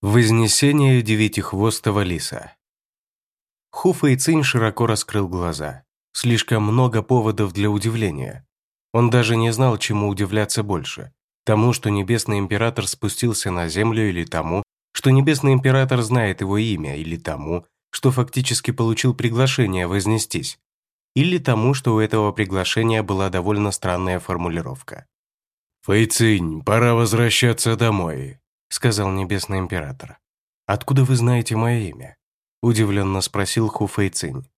Вознесение девятихвостого лиса. Хуфа и Цинь широко раскрыл глаза. Слишком много поводов для удивления. Он даже не знал, чему удивляться больше. Тому, что Небесный Император спустился на Землю, или тому, что Небесный Император знает его имя, или тому, что фактически получил приглашение вознестись, или тому, что у этого приглашения была довольно странная формулировка. «Фэйцинь, пора возвращаться домой», — сказал Небесный Император. «Откуда вы знаете мое имя?» — удивленно спросил Ху Фэйцинь.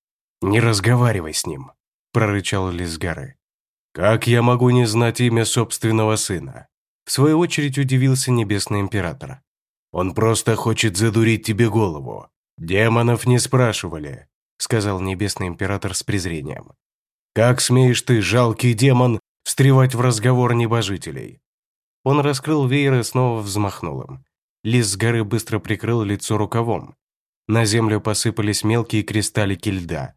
«Не разговаривай с ним», — прорычал Лис горы. «Как я могу не знать имя собственного сына?» В свою очередь удивился Небесный Император. «Он просто хочет задурить тебе голову. Демонов не спрашивали», — сказал Небесный Император с презрением. «Как смеешь ты, жалкий демон, встревать в разговор небожителей?» Он раскрыл веер и снова взмахнул им. Лис с горы быстро прикрыл лицо рукавом. На землю посыпались мелкие кристаллики льда.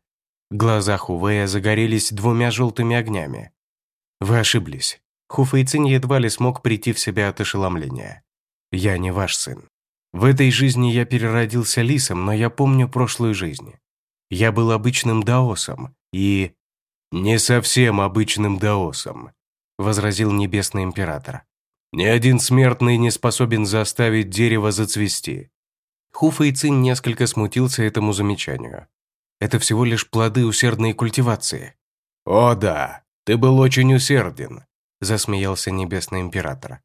Глаза Хувея загорелись двумя желтыми огнями. «Вы ошиблись. Хуфейцин едва ли смог прийти в себя от ошеломления. Я не ваш сын. В этой жизни я переродился лисом, но я помню прошлую жизнь. Я был обычным даосом и...» «Не совсем обычным даосом», — возразил Небесный Император. Ни один смертный не способен заставить дерево зацвести. Хуфа и Цинь несколько смутился этому замечанию. Это всего лишь плоды усердной культивации. «О да, ты был очень усерден», – засмеялся Небесный Император.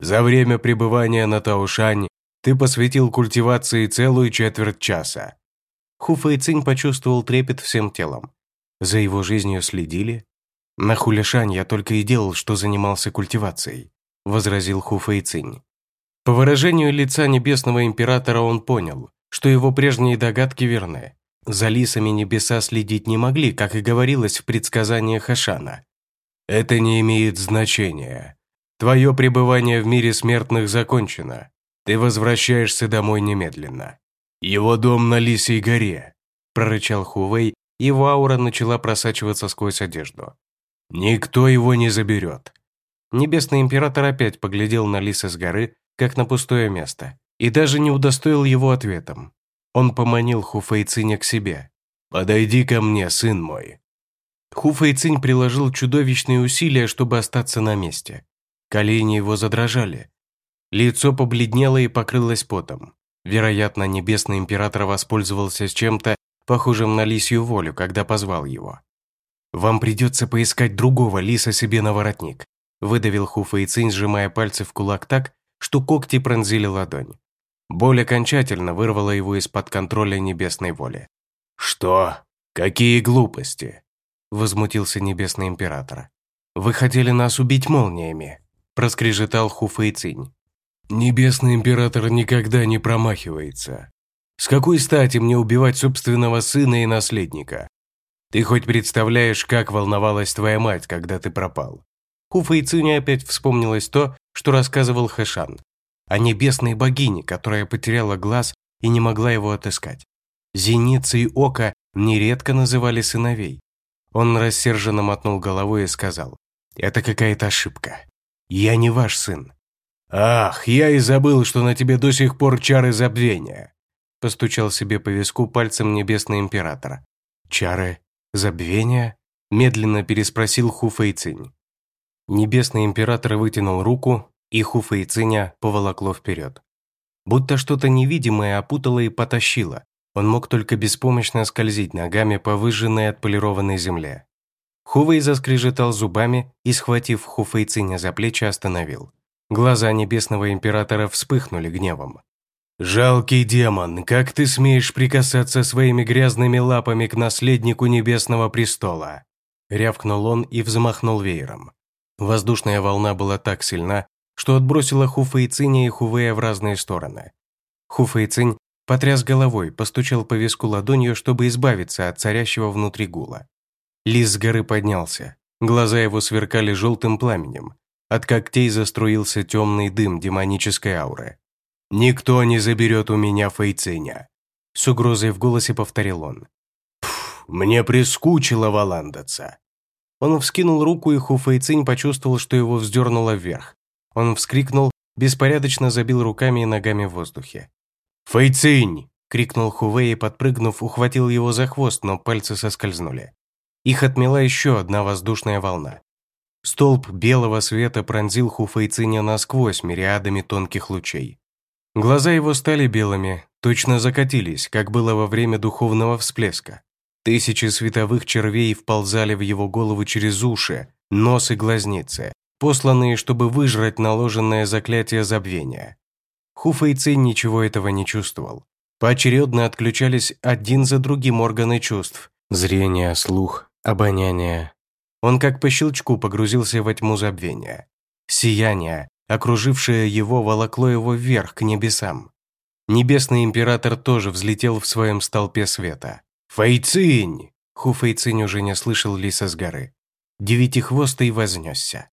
«За время пребывания на Таушань ты посвятил культивации целую четверть часа». Хуфа и Цинь почувствовал трепет всем телом. За его жизнью следили. На Хуляшань я только и делал, что занимался культивацией. – возразил Ху Фэйцинь. По выражению лица Небесного Императора он понял, что его прежние догадки верны. За лисами небеса следить не могли, как и говорилось в предсказаниях Хашана. «Это не имеет значения. Твое пребывание в мире смертных закончено. Ты возвращаешься домой немедленно. Его дом на Лисей горе», – прорычал Хувей, его аура начала просачиваться сквозь одежду. «Никто его не заберет. Небесный император опять поглядел на лиса с горы, как на пустое место, и даже не удостоил его ответом. Он поманил Хуфэйциня к себе. «Подойди ко мне, сын мой». Хуфэйцинь приложил чудовищные усилия, чтобы остаться на месте. Колени его задрожали. Лицо побледнело и покрылось потом. Вероятно, Небесный Император воспользовался чем-то похожим на лисью волю, когда позвал его. «Вам придется поискать другого лиса себе на воротник выдавил Хуфа и Цинь, сжимая пальцы в кулак так, что когти пронзили ладонь. Боль окончательно вырвала его из-под контроля небесной воли. «Что? Какие глупости?» – возмутился небесный император. «Вы хотели нас убить молниями», – проскрежетал Хуфа и Цинь. «Небесный император никогда не промахивается. С какой стати мне убивать собственного сына и наследника? Ты хоть представляешь, как волновалась твоя мать, когда ты пропал? Хуфа и Цине опять вспомнилось то, что рассказывал Хэшан, о небесной богине, которая потеряла глаз и не могла его отыскать. Зеница и око нередко называли сыновей. Он рассерженно мотнул головой и сказал, «Это какая-то ошибка. Я не ваш сын». «Ах, я и забыл, что на тебе до сих пор чары забвения», постучал себе по виску пальцем небесный император. «Чары забвения?» медленно переспросил Хуфэйцинь. Небесный император вытянул руку, и Хуфа и Циня поволокло вперед. Будто что-то невидимое опутало и потащило. Он мог только беспомощно скользить ногами по выжженной отполированной земле. Хувей заскрежетал зубами и, схватив Хуфа и Циня за плечи, остановил. Глаза небесного императора вспыхнули гневом. «Жалкий демон, как ты смеешь прикасаться своими грязными лапами к наследнику небесного престола?» Рявкнул он и взмахнул веером. Воздушная волна была так сильна, что отбросила Хуфа и Хувея в разные стороны. Хуфа и Цинь потряс головой, постучал по виску ладонью, чтобы избавиться от царящего внутри гула. Лис с горы поднялся. Глаза его сверкали желтым пламенем. От когтей заструился темный дым демонической ауры. «Никто не заберет у меня Фейциня», — с угрозой в голосе повторил он. «Мне прискучило валандаться. Он вскинул руку, и Хуфэйцинь почувствовал, что его вздернуло вверх. Он вскрикнул, беспорядочно забил руками и ногами в воздухе. «Фэйцинь!» — крикнул Хувей и, подпрыгнув, ухватил его за хвост, но пальцы соскользнули. Их отмела еще одна воздушная волна. Столб белого света пронзил Хуфейциня насквозь мириадами тонких лучей. Глаза его стали белыми, точно закатились, как было во время духовного всплеска. Тысячи световых червей вползали в его голову через уши, нос и глазницы, посланные, чтобы выжрать наложенное заклятие забвения. Хуфейцин ничего этого не чувствовал. Поочередно отключались один за другим органы чувств – зрение, слух, обоняние. Он как по щелчку погрузился во тьму забвения. Сияние, окружившее его, волокло его вверх к небесам. Небесный император тоже взлетел в своем столпе света. «Фэйцинь!» Ху Фэйцинь уже не слышал лиса с горы. Девятихвостый вознесся.